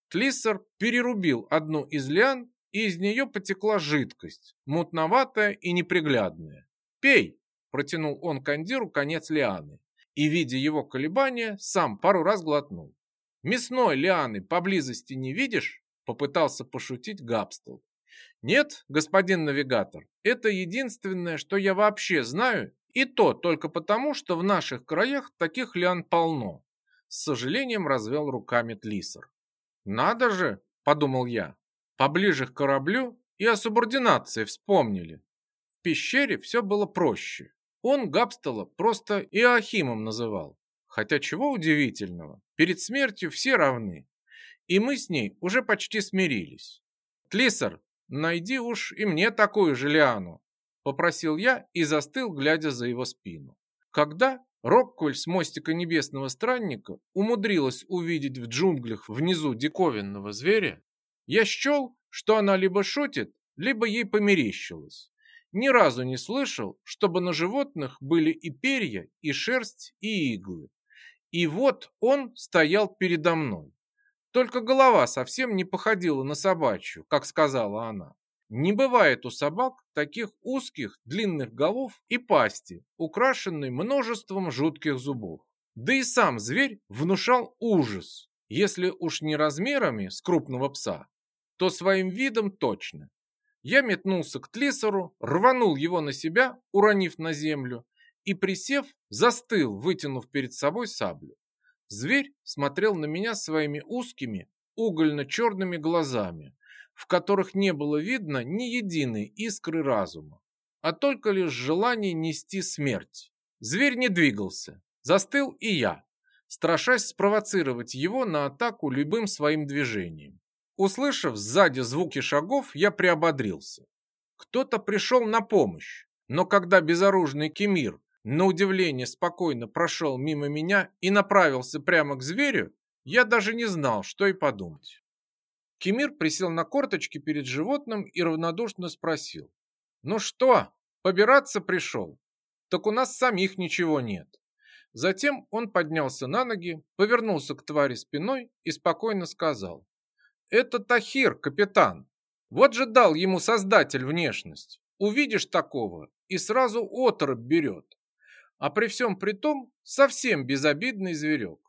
Тлиссер перерубил одну из лиан, и из нее потекла жидкость, мутноватая и неприглядная. «Пей!» – протянул он Кандиру конец лианы, и, видя его колебания, сам пару раз глотнул. «Мясной лианы поблизости не видишь?» – попытался пошутить Габстел. Нет, господин навигатор, это единственное, что я вообще знаю, и то только потому, что в наших краях таких лиан полно. С сожалением развел руками Тлисер. Надо же, подумал я, Поближе к кораблю и о субординации вспомнили. В пещере все было проще. Он Габстела просто Иоахимом называл. Хотя чего удивительного, перед смертью все равны. И мы с ней уже почти смирились. Тлисар, найди уж и мне такую же лиану, попросил я и застыл, глядя за его спину. Когда Роккуль с мостика небесного странника умудрилась увидеть в джунглях внизу диковинного зверя, я счел, что она либо шутит, либо ей померещилось. Ни разу не слышал, чтобы на животных были и перья, и шерсть, и иглы. И вот он стоял передо мной. Только голова совсем не походила на собачью, как сказала она. Не бывает у собак таких узких длинных голов и пасти, украшенной множеством жутких зубов. Да и сам зверь внушал ужас, если уж не размерами с крупного пса, то своим видом точно. Я метнулся к Тлисору, рванул его на себя, уронив на землю, и, присев, застыл, вытянув перед собой саблю. Зверь смотрел на меня своими узкими, угольно-черными глазами, в которых не было видно ни единой искры разума, а только лишь желание нести смерть. Зверь не двигался, застыл и я, страшась спровоцировать его на атаку любым своим движением. Услышав сзади звуки шагов, я приободрился. Кто-то пришел на помощь, но когда безоружный Кемир на удивление спокойно прошел мимо меня и направился прямо к зверю, я даже не знал, что и подумать. Кемир присел на корточки перед животным и равнодушно спросил. «Ну что, побираться пришел? Так у нас самих ничего нет». Затем он поднялся на ноги, повернулся к твари спиной и спокойно сказал. «Это Тахир, капитан. Вот же дал ему создатель внешность. Увидишь такого и сразу оторопь берет а при всем при том совсем безобидный зверек.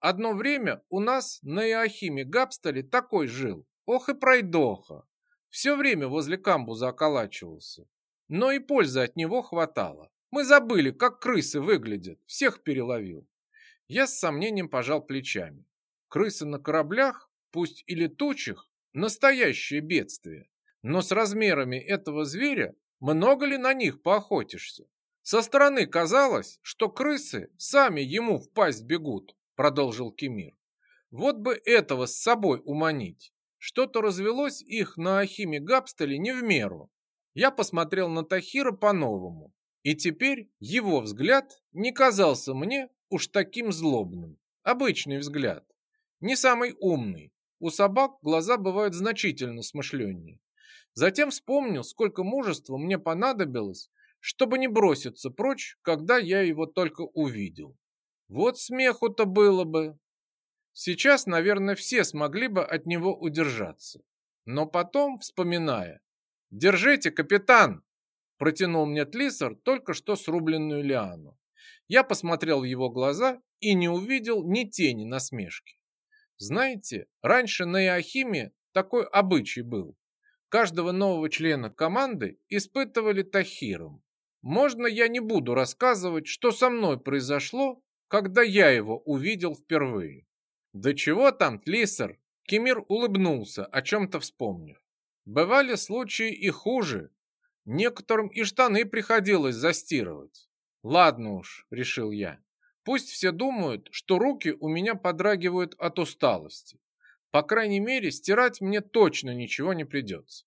Одно время у нас на Иохиме Габстоле такой жил, ох и пройдоха. Все время возле камбуза околачивался. Но и пользы от него хватало. Мы забыли, как крысы выглядят, всех переловил. Я с сомнением пожал плечами. Крысы на кораблях, пусть и летучих, настоящее бедствие. Но с размерами этого зверя много ли на них поохотишься? Со стороны казалось, что крысы сами ему в пасть бегут, продолжил Кемир. Вот бы этого с собой уманить. Что-то развелось их на Ахиме Габстеле не в меру. Я посмотрел на Тахира по-новому. И теперь его взгляд не казался мне уж таким злобным. Обычный взгляд. Не самый умный. У собак глаза бывают значительно смышленнее. Затем вспомнил, сколько мужества мне понадобилось, чтобы не броситься прочь, когда я его только увидел. Вот смеху-то было бы. Сейчас, наверное, все смогли бы от него удержаться. Но потом, вспоминая, «Держите, капитан!» протянул мне Тлисар только что срубленную лиану. Я посмотрел в его глаза и не увидел ни тени насмешки. Знаете, раньше на Иохиме такой обычай был. Каждого нового члена команды испытывали тахиром. Можно я не буду рассказывать, что со мной произошло, когда я его увидел впервые? Да чего там, Тлисер? Кемир улыбнулся, о чем-то вспомнив. Бывали случаи и хуже. Некоторым и штаны приходилось застирывать. Ладно уж, решил я. Пусть все думают, что руки у меня подрагивают от усталости. По крайней мере, стирать мне точно ничего не придется.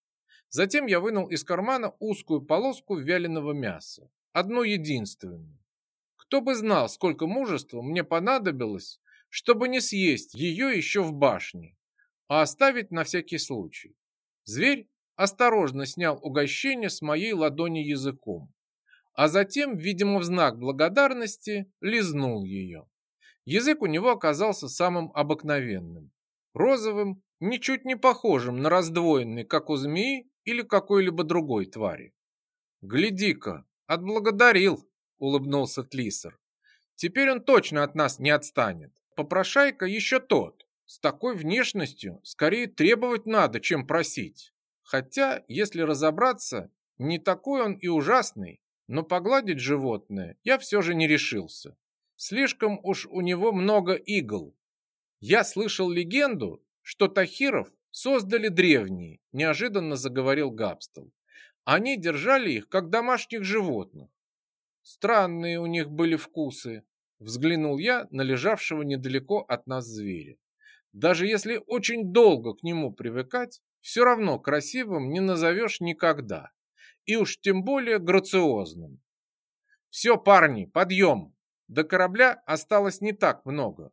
Затем я вынул из кармана узкую полоску вяленого мяса, одну единственную. Кто бы знал, сколько мужества мне понадобилось, чтобы не съесть ее еще в башне, а оставить на всякий случай. Зверь осторожно снял угощение с моей ладони языком, а затем, видимо, в знак благодарности, лизнул ее. Язык у него оказался самым обыкновенным, розовым, ничуть не похожим на раздвоенный, как у змеи, или какой-либо другой твари. «Гляди-ка, отблагодарил!» — улыбнулся Тлисер. «Теперь он точно от нас не отстанет. Попрошайка еще тот. С такой внешностью скорее требовать надо, чем просить. Хотя, если разобраться, не такой он и ужасный, но погладить животное я все же не решился. Слишком уж у него много игл. Я слышал легенду, что Тахиров создали древние, неожиданно заговорил Габстел. Они держали их как домашних животных. Странные у них были вкусы, взглянул я на лежавшего недалеко от нас зверя. Даже если очень долго к нему привыкать, все равно красивым не назовешь никогда. И уж тем более грациозным. Все, парни, подъем! До корабля осталось не так много.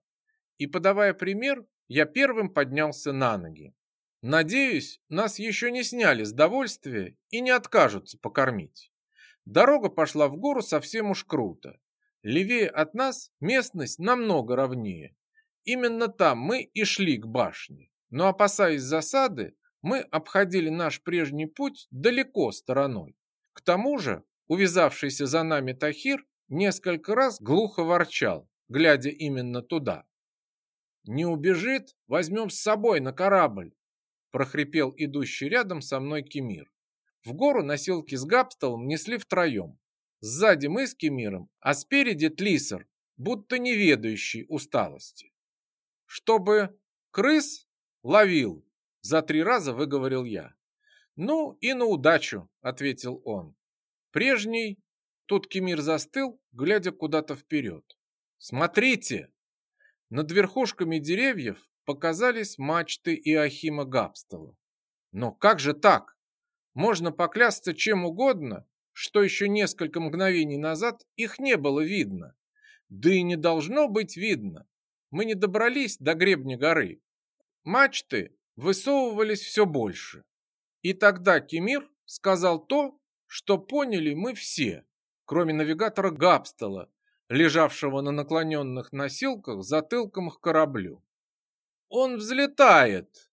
И подавая пример, я первым поднялся на ноги. Надеюсь, нас еще не сняли с довольствия и не откажутся покормить. Дорога пошла в гору совсем уж круто. Левее от нас местность намного ровнее. Именно там мы и шли к башне. Но опасаясь засады, мы обходили наш прежний путь далеко стороной. К тому же, увязавшийся за нами Тахир несколько раз глухо ворчал, глядя именно туда. «Не убежит, возьмем с собой на корабль», прохрипел идущий рядом со мной Кемир. В гору носилки с Габстелом несли втроем. Сзади мы с Кемиром, а спереди Тлисер, будто не ведающий усталости. «Чтобы крыс ловил», за три раза выговорил я. «Ну и на удачу», — ответил он. «Прежний...» Тут Кемир застыл, глядя куда-то вперед. «Смотрите!» Над верхушками деревьев показались мачты Иохима Габстела. Но как же так? Можно поклясться чем угодно, что еще несколько мгновений назад их не было видно. Да и не должно быть видно. Мы не добрались до гребня горы. Мачты высовывались все больше. И тогда Кемир сказал то, что поняли мы все, кроме навигатора Габстела, лежавшего на наклоненных носилках затылком к кораблю. «Он взлетает!»